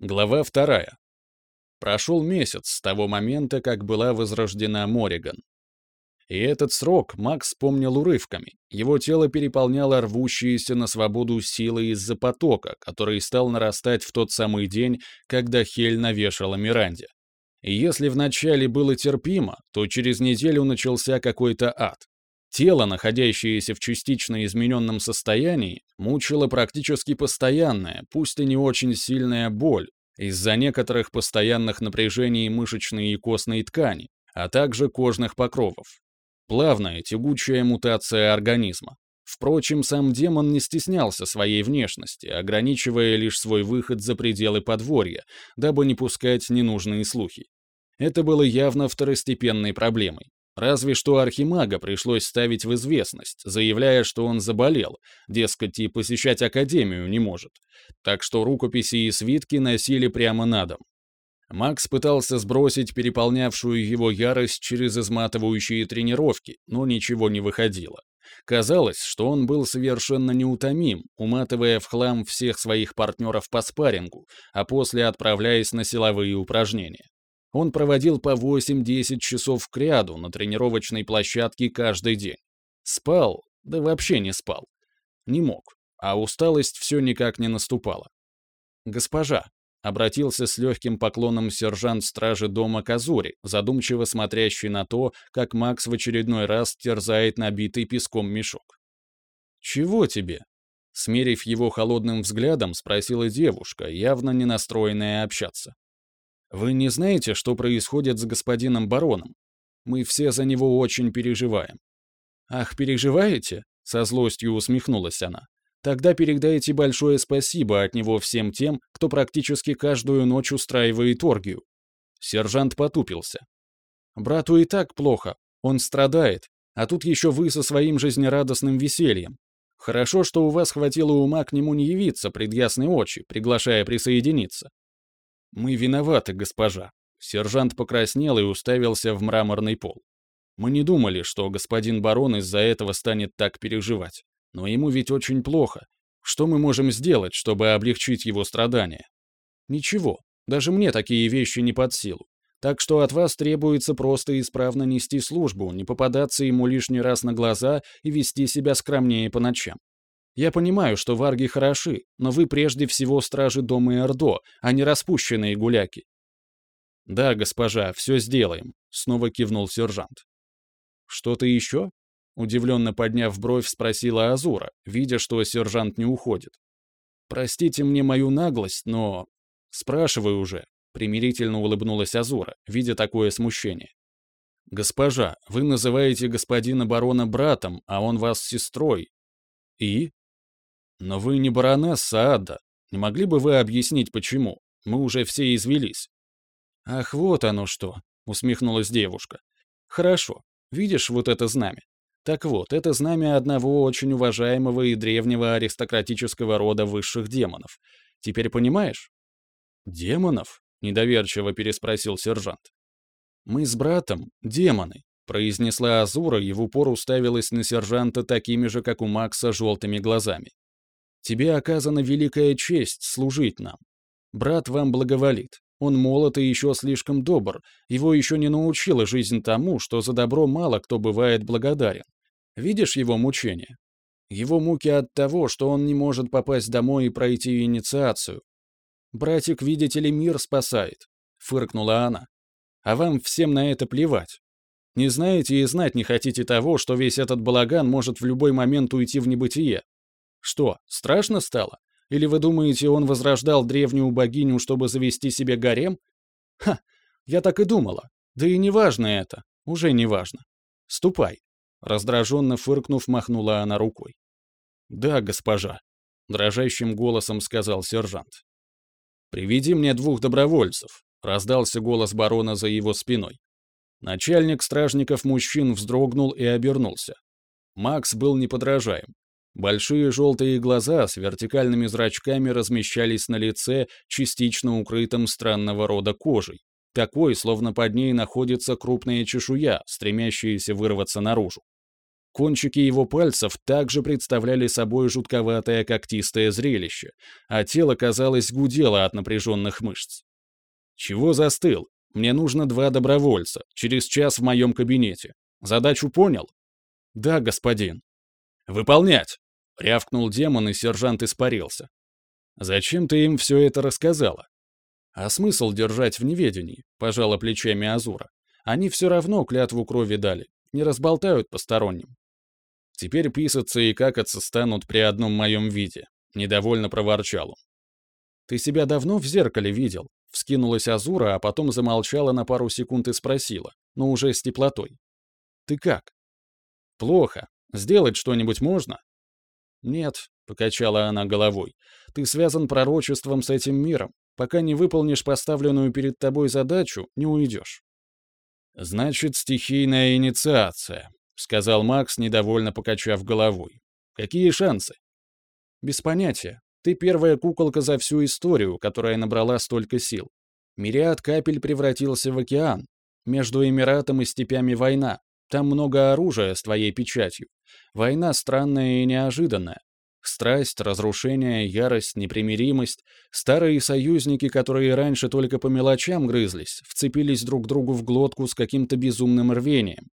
Глава вторая. Прошел месяц с того момента, как была возрождена Мориган. И этот срок Макс помнил урывками. Его тело переполняло рвущиеся на свободу силы из-за потока, который стал нарастать в тот самый день, когда Хель навешала Миранде. И если вначале было терпимо, то через неделю начался какой-то ад. Тело, находящееся в частично измененном состоянии, мучило практически постоянная, пусть и не очень сильная боль, из-за некоторых постоянных напряжений мышечной и костной ткани, а также кожных покровов. Плавная, тягучая мутация организма. Впрочем, сам демон не стеснялся своей внешности, ограничивая лишь свой выход за пределы подворья, дабы не пускать ненужные слухи. Это было явно второстепенной проблемой. Разве что Архимага пришлось ставить в известность, заявляя, что он заболел, дескать, и посещать Академию не может. Так что рукописи и свитки носили прямо на дом. Макс пытался сбросить переполнявшую его ярость через изматывающие тренировки, но ничего не выходило. Казалось, что он был совершенно неутомим, уматывая в хлам всех своих партнеров по спаррингу, а после отправляясь на силовые упражнения. Он проводил по 8-10 часов к ряду на тренировочной площадке каждый день. Спал, да вообще не спал. Не мог, а усталость все никак не наступала. «Госпожа», — обратился с легким поклоном сержант стражи дома Казури, задумчиво смотрящий на то, как Макс в очередной раз терзает набитый песком мешок. «Чего тебе?» Смерив его холодным взглядом, спросила девушка, явно не настроенная общаться. Вы не знаете, что происходит с господином бароном? Мы все за него очень переживаем. Ах, переживаете? Со злостью усмехнулась она. Тогда передайте большое спасибо от него всем тем, кто практически каждую ночь устраивает оргию. Сержант потупился. Брату и так плохо, он страдает, а тут еще вы со своим жизнерадостным весельем. Хорошо, что у вас хватило ума к нему не явиться пред ясной очи, приглашая присоединиться. «Мы виноваты, госпожа». Сержант покраснел и уставился в мраморный пол. «Мы не думали, что господин барон из-за этого станет так переживать. Но ему ведь очень плохо. Что мы можем сделать, чтобы облегчить его страдания?» «Ничего. Даже мне такие вещи не под силу. Так что от вас требуется просто исправно нести службу, не попадаться ему лишний раз на глаза и вести себя скромнее по ночам. Я понимаю, что варги хороши, но вы прежде всего стражи дома Эрдо, а не распущенные гуляки. Да, госпожа, все сделаем, снова кивнул сержант. Что-то еще? Удивленно подняв бровь, спросила Азура, видя, что сержант не уходит. Простите мне мою наглость, но... Спрашиваю уже, примирительно улыбнулась Азура, видя такое смущение. «Госпожа, вы называете господина барона братом, а он вас сестрой. И?» «Но вы не баронесса Ада. Не могли бы вы объяснить, почему? Мы уже все извелись». «Ах, вот оно что!» — усмехнулась девушка. «Хорошо. Видишь вот это знамя? Так вот, это знамя одного очень уважаемого и древнего аристократического рода высших демонов. Теперь понимаешь?» «Демонов?» — недоверчиво переспросил сержант. «Мы с братом — демоны», — произнесла Азура и в упор уставилась на сержанта такими же, как у Макса, желтыми глазами. Тебе оказана великая честь служить нам. Брат вам благоволит. Он молод и еще слишком добр. Его еще не научила жизнь тому, что за добро мало кто бывает благодарен. Видишь его мучения? Его муки от того, что он не может попасть домой и пройти инициацию. «Братик, видите ли, мир спасает», — фыркнула она. «А вам всем на это плевать. Не знаете и знать не хотите того, что весь этот балаган может в любой момент уйти в небытие. Что, страшно стало? Или вы думаете, он возрождал древнюю богиню, чтобы завести себе гарем? Ха, я так и думала. Да и не важно это. Уже не важно. Ступай. Раздраженно фыркнув, махнула она рукой. «Да, госпожа», — дрожащим голосом сказал сержант. «Приведи мне двух добровольцев», — раздался голос барона за его спиной. Начальник стражников мужчин вздрогнул и обернулся. Макс был неподражаем. Большие желтые глаза с вертикальными зрачками размещались на лице, частично укрытым странного рода кожей. Такой, словно под ней находится крупная чешуя, стремящаяся вырваться наружу. Кончики его пальцев также представляли собой жутковатое когтистое зрелище, а тело, казалось, гудело от напряженных мышц. «Чего застыл? Мне нужно два добровольца, через час в моем кабинете. Задачу понял?» «Да, господин». «Выполнять!» — рявкнул демон, и сержант испарился. «Зачем ты им все это рассказала?» «А смысл держать в неведении?» — пожала плечами Азура. «Они все равно клятву крови дали, не разболтают посторонним». Теперь писаться и какаться станут при одном моем виде. Недовольно проворчал он. «Ты себя давно в зеркале видел?» Вскинулась Азура, а потом замолчала на пару секунд и спросила, но уже с теплотой. «Ты как?» «Плохо. Сделать что-нибудь можно?» «Нет», — покачала она головой. «Ты связан пророчеством с этим миром. Пока не выполнишь поставленную перед тобой задачу, не уйдешь». «Значит, стихийная инициация», — сказал Макс, недовольно покачав головой. «Какие шансы?» «Без понятия. Ты первая куколка за всю историю, которая набрала столько сил. Мириад капель превратился в океан. Между Эмиратом и степями война. Там много оружия с твоей печатью. Война странная и неожиданная. Страсть, разрушение, ярость, непримиримость. Старые союзники, которые раньше только по мелочам грызлись, вцепились друг другу в глотку с каким-то безумным рвением.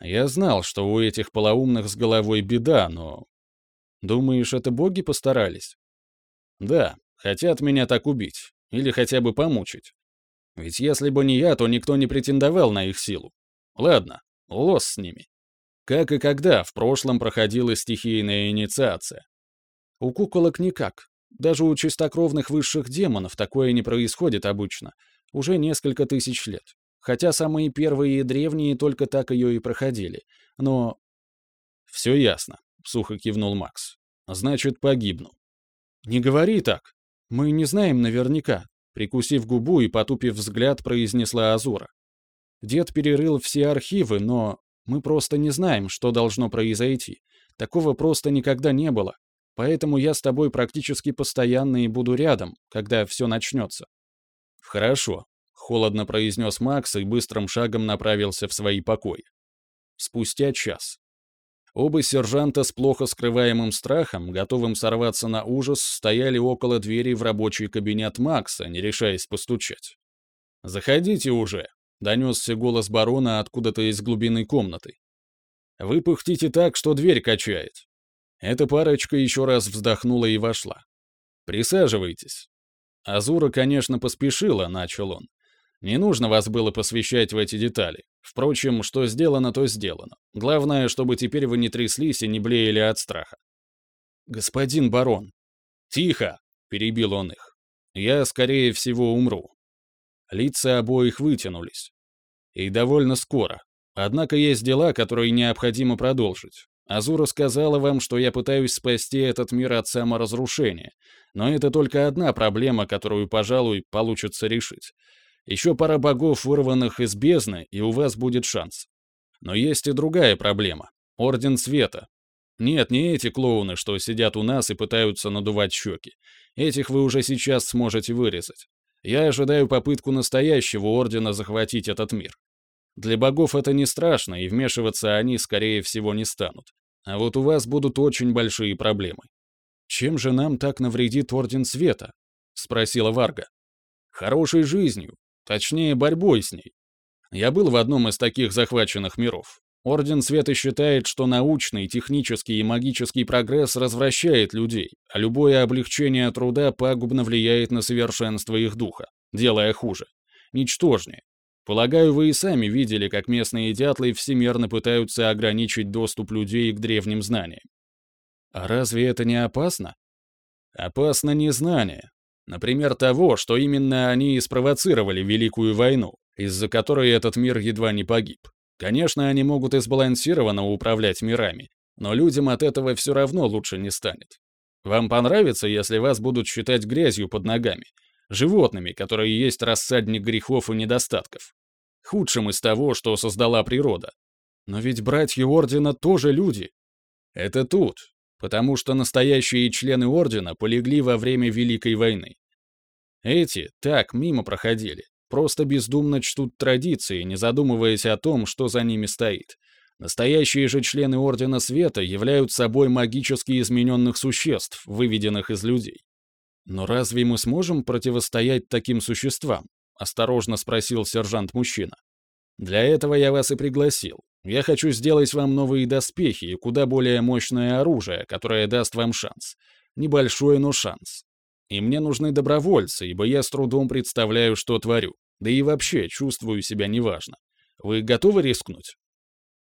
Я знал, что у этих полоумных с головой беда, но... Думаешь, это боги постарались? Да, хотят меня так убить. Или хотя бы помучить. Ведь если бы не я, то никто не претендовал на их силу. Ладно, лос с ними. Как и когда в прошлом проходила стихийная инициация. У куколок никак. Даже у чистокровных высших демонов такое не происходит обычно. Уже несколько тысяч лет хотя самые первые и древние только так ее и проходили. Но... «Все ясно», — сухо кивнул Макс. «Значит, погибну». «Не говори так. Мы не знаем наверняка», — прикусив губу и потупив взгляд, произнесла Азура. «Дед перерыл все архивы, но мы просто не знаем, что должно произойти. Такого просто никогда не было. Поэтому я с тобой практически постоянно и буду рядом, когда все начнется». «Хорошо», холодно произнес Макс и быстрым шагом направился в свои покои. Спустя час. Оба сержанта с плохо скрываемым страхом, готовым сорваться на ужас, стояли около двери в рабочий кабинет Макса, не решаясь постучать. «Заходите уже», — донесся голос барона откуда-то из глубины комнаты. «Вы пыхтите так, что дверь качает». Эта парочка еще раз вздохнула и вошла. «Присаживайтесь». Азура, конечно, поспешила, начал он. Не нужно вас было посвящать в эти детали. Впрочем, что сделано, то сделано. Главное, чтобы теперь вы не тряслись и не блеяли от страха. «Господин барон!» «Тихо!» — перебил он их. «Я, скорее всего, умру». Лица обоих вытянулись. И довольно скоро. Однако есть дела, которые необходимо продолжить. Азура сказала вам, что я пытаюсь спасти этот мир от саморазрушения. Но это только одна проблема, которую, пожалуй, получится решить. Еще пара богов, вырванных из бездны, и у вас будет шанс. Но есть и другая проблема. Орден Света. Нет, не эти клоуны, что сидят у нас и пытаются надувать щеки. Этих вы уже сейчас сможете вырезать. Я ожидаю попытку настоящего Ордена захватить этот мир. Для богов это не страшно, и вмешиваться они, скорее всего, не станут. А вот у вас будут очень большие проблемы. «Чем же нам так навредит Орден Света?» — спросила Варга. «Хорошей жизнью, Точнее, борьбой с ней. Я был в одном из таких захваченных миров. Орден Света считает, что научный, технический и магический прогресс развращает людей, а любое облегчение труда пагубно влияет на совершенство их духа, делая хуже. Ничтожнее. Полагаю, вы и сами видели, как местные дятлы всемерно пытаются ограничить доступ людей к древним знаниям. А разве это не опасно? Опасно незнание, Например, того, что именно они и спровоцировали Великую войну, из-за которой этот мир едва не погиб. Конечно, они могут и управлять мирами, но людям от этого все равно лучше не станет. Вам понравится, если вас будут считать грязью под ногами, животными, которые есть рассадник грехов и недостатков, худшим из того, что создала природа. Но ведь братья Ордена тоже люди. Это тут, потому что настоящие члены Ордена полегли во время Великой войны. Эти так мимо проходили, просто бездумно чтут традиции, не задумываясь о том, что за ними стоит. Настоящие же члены Ордена Света являются собой магически измененных существ, выведенных из людей. Но разве мы сможем противостоять таким существам? Осторожно спросил сержант-мужчина. Для этого я вас и пригласил. Я хочу сделать вам новые доспехи и куда более мощное оружие, которое даст вам шанс. Небольшой, но шанс. И мне нужны добровольцы, ибо я с трудом представляю, что творю. Да и вообще чувствую себя неважно. Вы готовы рискнуть?